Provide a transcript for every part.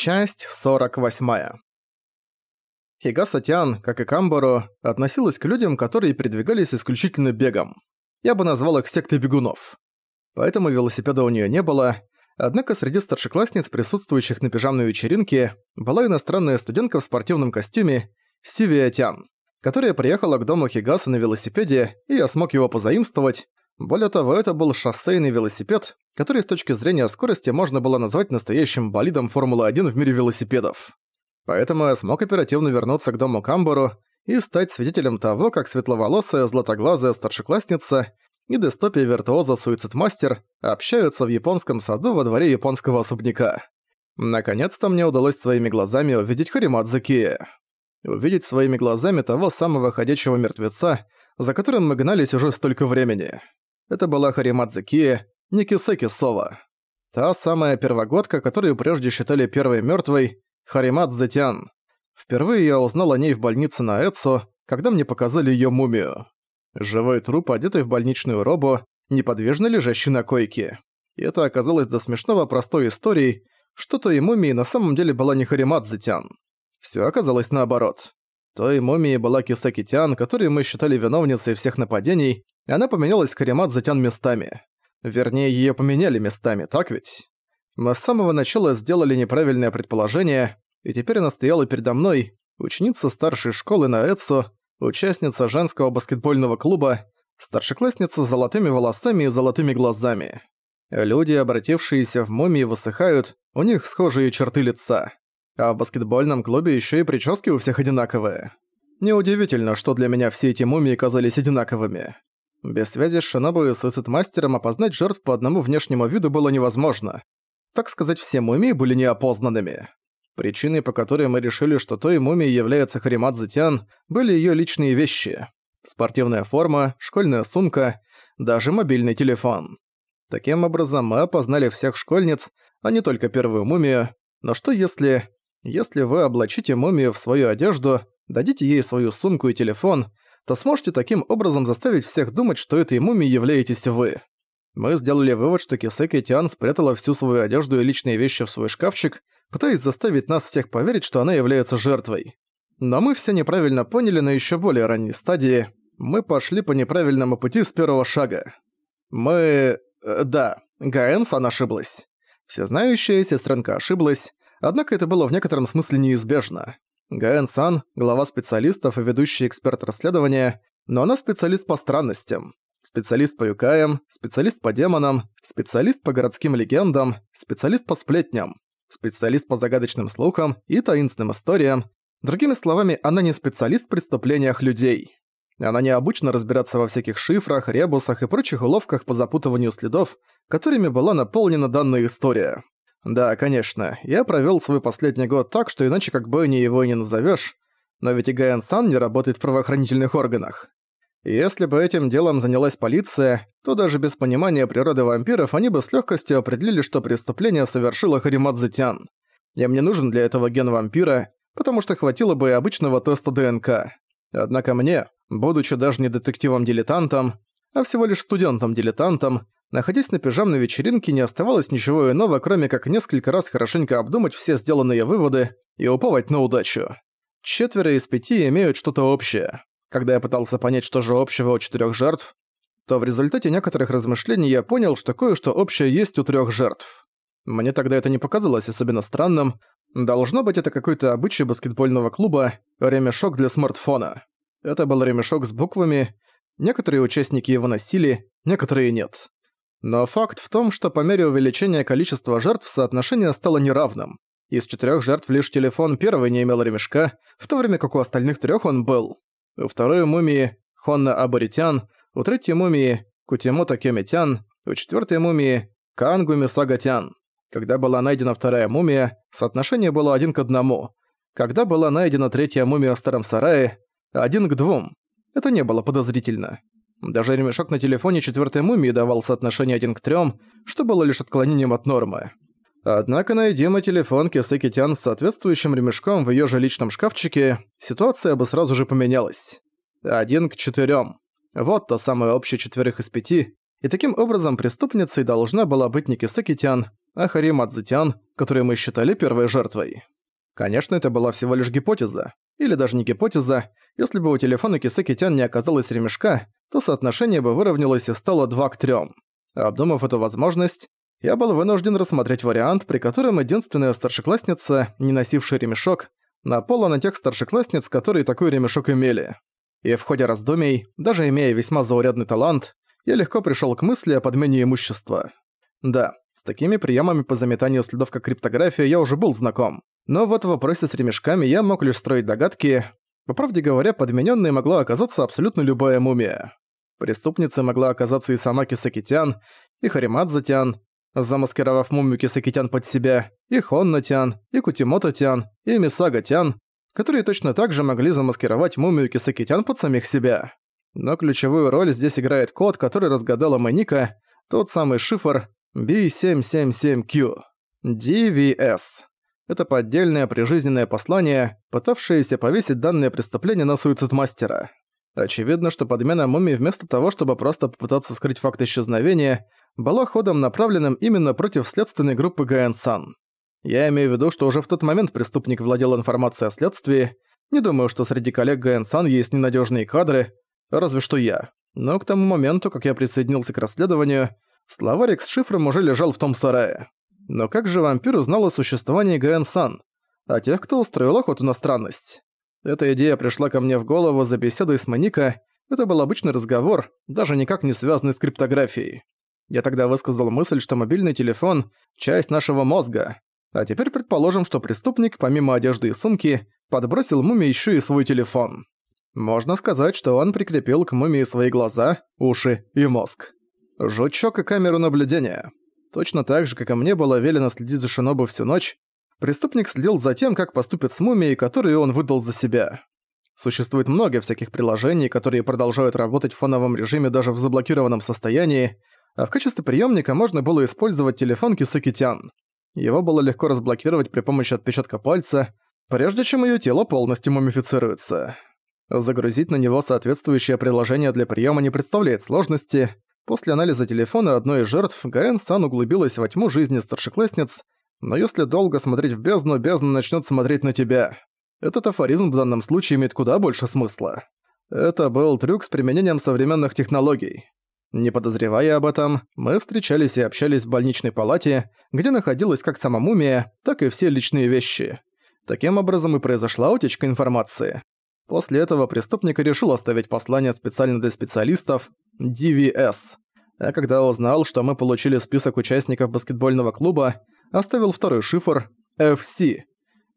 Часть 48. Хигаса Тян, как и Камборо, относилась к людям, которые передвигались исключительно бегом. Я бы назвал их сектой бегунов. Поэтому велосипеда у нее не было, однако среди старшеклассниц, присутствующих на пижамной вечеринке, была иностранная студентка в спортивном костюме Сивия Тян, которая приехала к дому Хигаса на велосипеде, и я смог его позаимствовать. Более того, это был шоссейный велосипед, который с точки зрения скорости можно было назвать настоящим болидом Формулы-1 в мире велосипедов. Поэтому я смог оперативно вернуться к дому Камбору и стать свидетелем того, как светловолосая, златоглазая старшеклассница и дестопия виртуоза Суицидмастер общаются в японском саду во дворе японского особняка. Наконец-то мне удалось своими глазами увидеть Харимадзе Кия. Увидеть своими глазами того самого ходячего мертвеца, за которым мы гнались уже столько времени. Это была Харимадзе Кия, Никисеки Сова. Та самая первогодка, которую прежде считали первой мёртвой, Харимат Затян. Впервые я узнал о ней в больнице на Эцо, когда мне показали её мумию. Живой труп, одетый в больничную робу, неподвижно лежащий на койке. И это оказалось до смешного простой историей, что той мумией на самом деле была не Харимат Затян. Всё оказалось наоборот. Той мумией была Кисаки Тян, которую мы считали виновницей всех нападений, и она поменялась с Харимат Затян местами. Вернее, её поменяли местами, так ведь? Мы с самого начала сделали неправильное предположение, и теперь она стояла передо мной, ученица старшей школы на Эцо, участница женского баскетбольного клуба, старшеклассница с золотыми волосами и золотыми глазами. Люди, обратившиеся в мумии, высыхают, у них схожие черты лица. А в баскетбольном клубе ещё и прически у всех одинаковые. Неудивительно, что для меня все эти мумии казались одинаковыми. Без связи с Шинобу и Суицид-мастером опознать жертв по одному внешнему виду было невозможно. Так сказать, все мумии были неопознанными. Причиной, по которой мы решили, что той мумией является Харимадзе Тян, были её личные вещи. Спортивная форма, школьная сумка, даже мобильный телефон. Таким образом, мы опознали всех школьниц, а не только первую мумию. Но что если... Если вы облачите мумию в свою одежду, дадите ей свою сумку и телефон, то сможете таким образом заставить всех думать, что этой мумией являетесь вы. Мы сделали вывод, что Кисеки Тиан спрятала всю свою одежду и личные вещи в свой шкафчик, пытаясь заставить нас всех поверить, что она является жертвой. Но мы все неправильно поняли на еще более ранней стадии. Мы пошли по неправильному пути с первого шага. Мы... Э, да, Гаэн-сан ошиблась. Всезнающая сестренка ошиблась, однако это было в некотором смысле неизбежно. Гаэн Сан – глава специалистов и ведущий эксперт расследования, но она специалист по странностям. Специалист по юкаям, специалист по демонам, специалист по городским легендам, специалист по сплетням, специалист по загадочным слухам и таинственным историям. Другими словами, она не специалист в преступлениях людей. Она не обучена разбираться во всяких шифрах, ребусах и прочих уловках по запутыванию следов, которыми была наполнена данная история. Да, конечно, я провёл свой последний год так, что иначе как бы ни его и не назовёшь, но ведь и Гаэн Сан не работает в правоохранительных органах. если бы этим делом занялась полиция, то даже без понимания природы вампиров они бы с лёгкостью определили, что преступление совершила Харимадзе Тян. И мне нужен для этого ген вампира, потому что хватило бы и обычного теста ДНК. Однако мне, будучи даже не детективом-дилетантом, а всего лишь студентом-дилетантом, Находясь на пижамной вечеринке, не оставалось ничего иного, кроме как несколько раз хорошенько обдумать все сделанные выводы и уповать на удачу. Четверо из пяти имеют что-то общее. Когда я пытался понять, что же общего у четырех жертв, то в результате некоторых размышлений я понял, что кое-что общее есть у трех жертв. Мне тогда это не показалось особенно странным. Должно быть, это какой-то обычай баскетбольного клуба «Ремешок для смартфона». Это был ремешок с буквами, некоторые участники его носили, некоторые нет. Но факт в том, что по мере увеличения количества жертв соотношение стало неравным. Из четырёх жертв лишь телефон первый не имел ремешка, в то время как у остальных трёх он был. У второй мумии Хонна Аборитян, у третьей мумии Кутимото Кёмитян, у четвёртой мумии Кангуми Сагатян. Когда была найдена вторая мумия, соотношение было один к одному. Когда была найдена третья мумия в старом сарае, один к двум. Это не было подозрительно. Даже ремешок на телефоне четвертой мумии давал соотношение 1 к 3, что было лишь отклонением от нормы. Однако найди мы телефон Кисеки Тян с соответствующим ремешком в её же личном шкафчике, ситуация бы сразу же поменялась. Один к четырем. Вот то самое общее четверых из пяти. И таким образом преступницей должна была быть не Кисеки Тян, а Хари Мадзитян, которую мы считали первой жертвой. Конечно, это была всего лишь гипотеза. Или даже не гипотеза. Если бы у телефона Кисеки-тян не оказалось ремешка, то соотношение бы выровнялось и стало 2 к 3. Обдумав эту возможность, я был вынужден рассмотреть вариант, при котором единственная старшеклассница, не носившая ремешок, напала на тех старшеклассниц, которые такой ремешок имели. И в ходе раздумий, даже имея весьма заурядный талант, я легко пришёл к мысли о подмене имущества. Да, с такими приемами по заметанию следов как криптография я уже был знаком. Но вот в вопросе с ремешками я мог лишь строить догадки. По правде говоря, подменённой могла оказаться абсолютно любая мумия. Преступницей могла оказаться и сама Кисакитян, и Харимадзатян, замаскировав мумию Кисакитян под себя, и Хоннатян, и Кутимототян, и Мисагатян, которые точно так же могли замаскировать мумию Кисакитян под самих себя. Но ключевую роль здесь играет код, который разгадала Маника, тот самый шифр B777Q. DVS. Это поддельное прижизненное послание, пытавшееся повесить данное преступление на суицид-мастера. Очевидно, что подмена мумии вместо того, чтобы просто попытаться скрыть факт исчезновения, была ходом направленным именно против следственной группы Гаэн-сан. Я имею в виду, что уже в тот момент преступник владел информацией о следствии. Не думаю, что среди коллег Гаэн-сан есть ненадежные кадры, разве что я. Но к тому моменту, как я присоединился к расследованию, словарик с шифром уже лежал в том сарае. Но как же вампир узнал о существовании Гаэн-сан? А тех, кто устроил охоту на странность? Эта идея пришла ко мне в голову за беседой с Моника. Это был обычный разговор, даже никак не связанный с криптографией. Я тогда высказал мысль, что мобильный телефон – часть нашего мозга. А теперь предположим, что преступник, помимо одежды и сумки, подбросил мумии еще и свой телефон. Можно сказать, что он прикрепил к мумии свои глаза, уши и мозг. Жучок и камеру наблюдения. Точно так же, как и мне было велено следить за Шинобу всю ночь, преступник следил за тем, как поступит с мумией, которую он выдал за себя. Существует много всяких приложений, которые продолжают работать в фоновом режиме даже в заблокированном состоянии, а в качестве приемника можно было использовать телефон Кисакитян. Его было легко разблокировать при помощи отпечатка пальца, прежде чем ее тело полностью мумифицируется. Загрузить на него соответствующее приложение для приема не представляет сложности. После анализа телефона одной из жертв Гаэн Сан углубилась во тьму жизни старшеклассниц, но если долго смотреть в бездну, бездна начнет смотреть на тебя. Этот афоризм в данном случае имеет куда больше смысла. Это был трюк с применением современных технологий. Не подозревая об этом, мы встречались и общались в больничной палате, где находилась как сама мумия, так и все личные вещи. Таким образом и произошла утечка информации. После этого преступник решил оставить послание специально для специалистов DVS. А когда узнал, что мы получили список участников баскетбольного клуба, оставил второй шифр FC.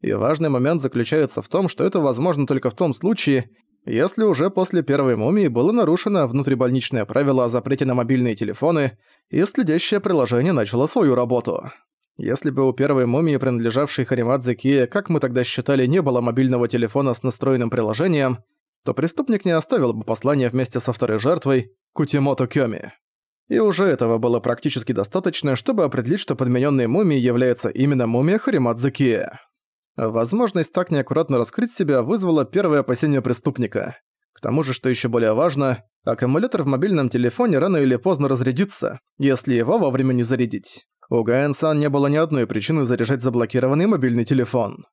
И важный момент заключается в том, что это возможно только в том случае, если уже после первой мумии было нарушено внутрибольничное правило о запрете на мобильные телефоны, и следящее приложение начало свою работу. Если бы у первой мумии, принадлежавшей Харимадзе Кие, как мы тогда считали, не было мобильного телефона с настроенным приложением, то преступник не оставил бы послание вместе со второй жертвой, Кутимото Кёми. И уже этого было практически достаточно, чтобы определить, что подменённой мумией является именно мумия Харимадзе Кие. Возможность так неаккуратно раскрыть себя вызвала первое опасение преступника. К тому же, что еще более важно, аккумулятор в мобильном телефоне рано или поздно разрядится, если его вовремя не зарядить. У Гаэн-сан не было ни одной причины заряжать заблокированный мобильный телефон.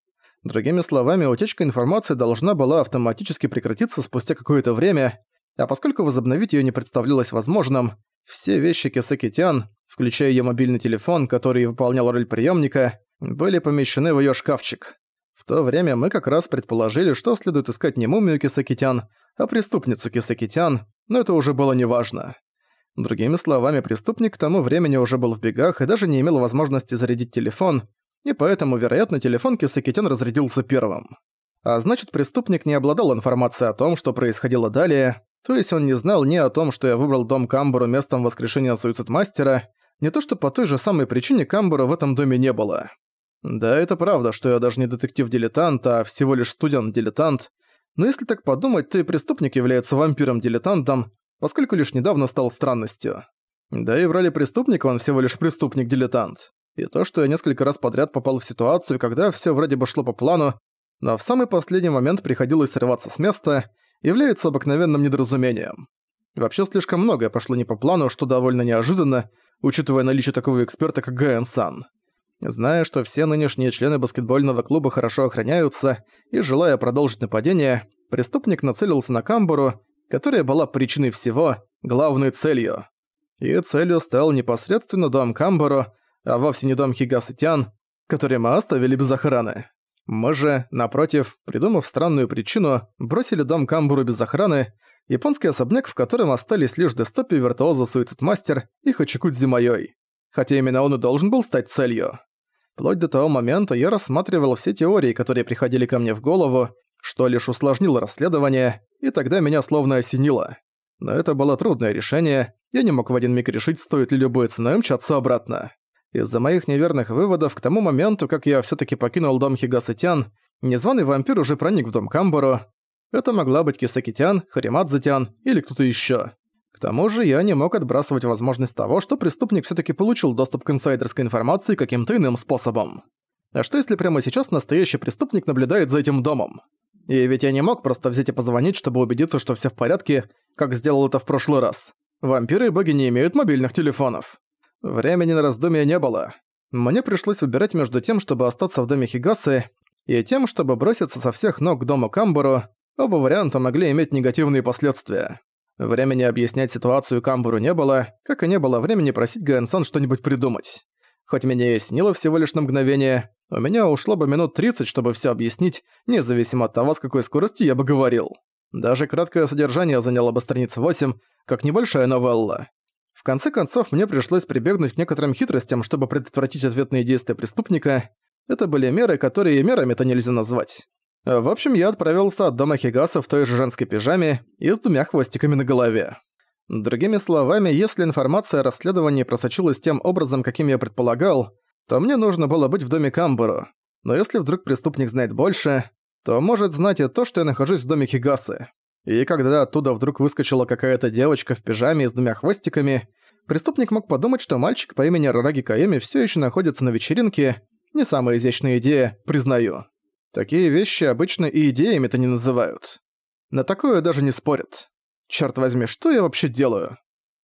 Другими словами, утечка информации должна была автоматически прекратиться спустя какое-то время, а поскольку возобновить её не представлялось возможным, все вещи Кисаки-тян, включая её мобильный телефон, который выполнял роль приёмника, были помещены в её шкафчик. В то время мы как раз предположили, что следует искать не мумию Кисакитян, а преступницу Кисакитян, но это уже было неважно. Другими словами, преступник к тому времени уже был в бегах и даже не имел возможности зарядить телефон, и поэтому, вероятно, телефон Кисакитян разрядился первым. А значит, преступник не обладал информацией о том, что происходило далее, то есть он не знал ни о том, что я выбрал дом Камбуру местом воскрешения суицид-мастера, не то что по той же самой причине Камбура в этом доме не было. Да, это правда, что я даже не детектив-дилетант, а всего лишь студент-дилетант. Но если так подумать, то и преступник является вампиром-дилетантом, поскольку лишь недавно стал странностью. Да и в роли преступника он всего лишь преступник-дилетант. И то, что я несколько раз подряд попал в ситуацию, когда все вроде бы шло по плану, но в самый последний момент приходилось срываться с места, является обыкновенным недоразумением. Вообще слишком многое пошло не по плану, что довольно неожиданно, учитывая наличие такого эксперта, как Гаэн Сан. Зная, что все нынешние члены баскетбольного клуба хорошо охраняются, и желая продолжить нападение, преступник нацелился на Камбуру, которая была причиной всего, главной целью. И целью стал непосредственно дом Камбуру, а вовсе не дом Хигасытян, который мы оставили без охраны. Мы же, напротив, придумав странную причину, бросили дом Камбуру без охраны, японский особняк, в котором остались лишь Дестопи, Виртуоза, Суицидмастер и Хачикудзи Майой. Хотя именно он и должен был стать целью. Вплоть до того момента я рассматривал все теории, которые приходили ко мне в голову, что лишь усложнило расследование, и тогда меня словно осенило. Но это было трудное решение, я не мог в один миг решить, стоит ли любой ценой мчаться обратно. Из-за моих неверных выводов к тому моменту, как я все таки покинул дом Хигасатян, незваный вампир уже проник в дом Камборо. Это могла быть Кисакитян, Харимадзатян или кто-то еще. К тому же я не мог отбрасывать возможность того, что преступник все таки получил доступ к инсайдерской информации каким-то иным способом. А что если прямо сейчас настоящий преступник наблюдает за этим домом? И ведь я не мог просто взять и позвонить, чтобы убедиться, что все в порядке, как сделал это в прошлый раз. Вампиры и боги не имеют мобильных телефонов. Времени на раздумья не было. Мне пришлось выбирать между тем, чтобы остаться в доме Хигасы, и тем, чтобы броситься со всех ног к дому Камбуру. Оба варианта могли иметь негативные последствия. Времени объяснять ситуацию Камбуру не было, как и не было времени просить Гаэнсан что-нибудь придумать. Хоть меня и снило всего лишь на мгновение, у меня ушло бы минут 30, чтобы все объяснить, независимо от того, с какой скоростью я бы говорил. Даже краткое содержание заняло бы страниц 8, как небольшая новелла. В конце концов, мне пришлось прибегнуть к некоторым хитростям, чтобы предотвратить ответные действия преступника. Это были меры, которые мерами-то нельзя назвать. В общем, я отправился от дома Хигаса в той же женской пижаме и с двумя хвостиками на голове. Другими словами, если информация о расследовании просочилась тем образом, каким я предполагал, то мне нужно было быть в доме Камбуру. Но если вдруг преступник знает больше, то может знать и то, что я нахожусь в доме Хигасы. И когда оттуда вдруг выскочила какая-то девочка в пижаме с двумя хвостиками, преступник мог подумать, что мальчик по имени Рараги Каэми всё ещё находится на вечеринке. Не самая изящная идея, признаю. Такие вещи обычно и идеями-то не называют. На такое даже не спорят. Чёрт возьми, что я вообще делаю?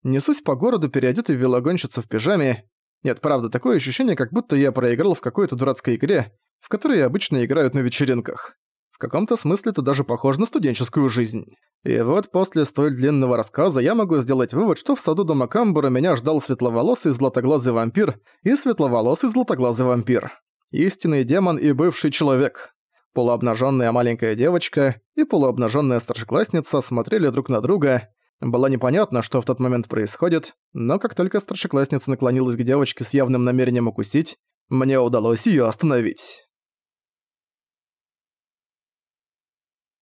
Несусь по городу, переодетый в велогонщицу в пижаме, нет, правда, такое ощущение, как будто я проиграл в какой-то дурацкой игре, в которой обычно играют на вечеринках. В каком-то смысле это даже похоже на студенческую жизнь. И вот после столь длинного рассказа я могу сделать вывод, что в саду дома Камбура меня ждал светловолосый златоглазый вампир и светловолосый златоглазый вампир. Истинный демон и бывший человек. Полуобнаженная маленькая девочка и полуобнаженная старшеклассница смотрели друг на друга, было непонятно, что в тот момент происходит, но как только старшеклассница наклонилась к девочке с явным намерением укусить, мне удалось её остановить.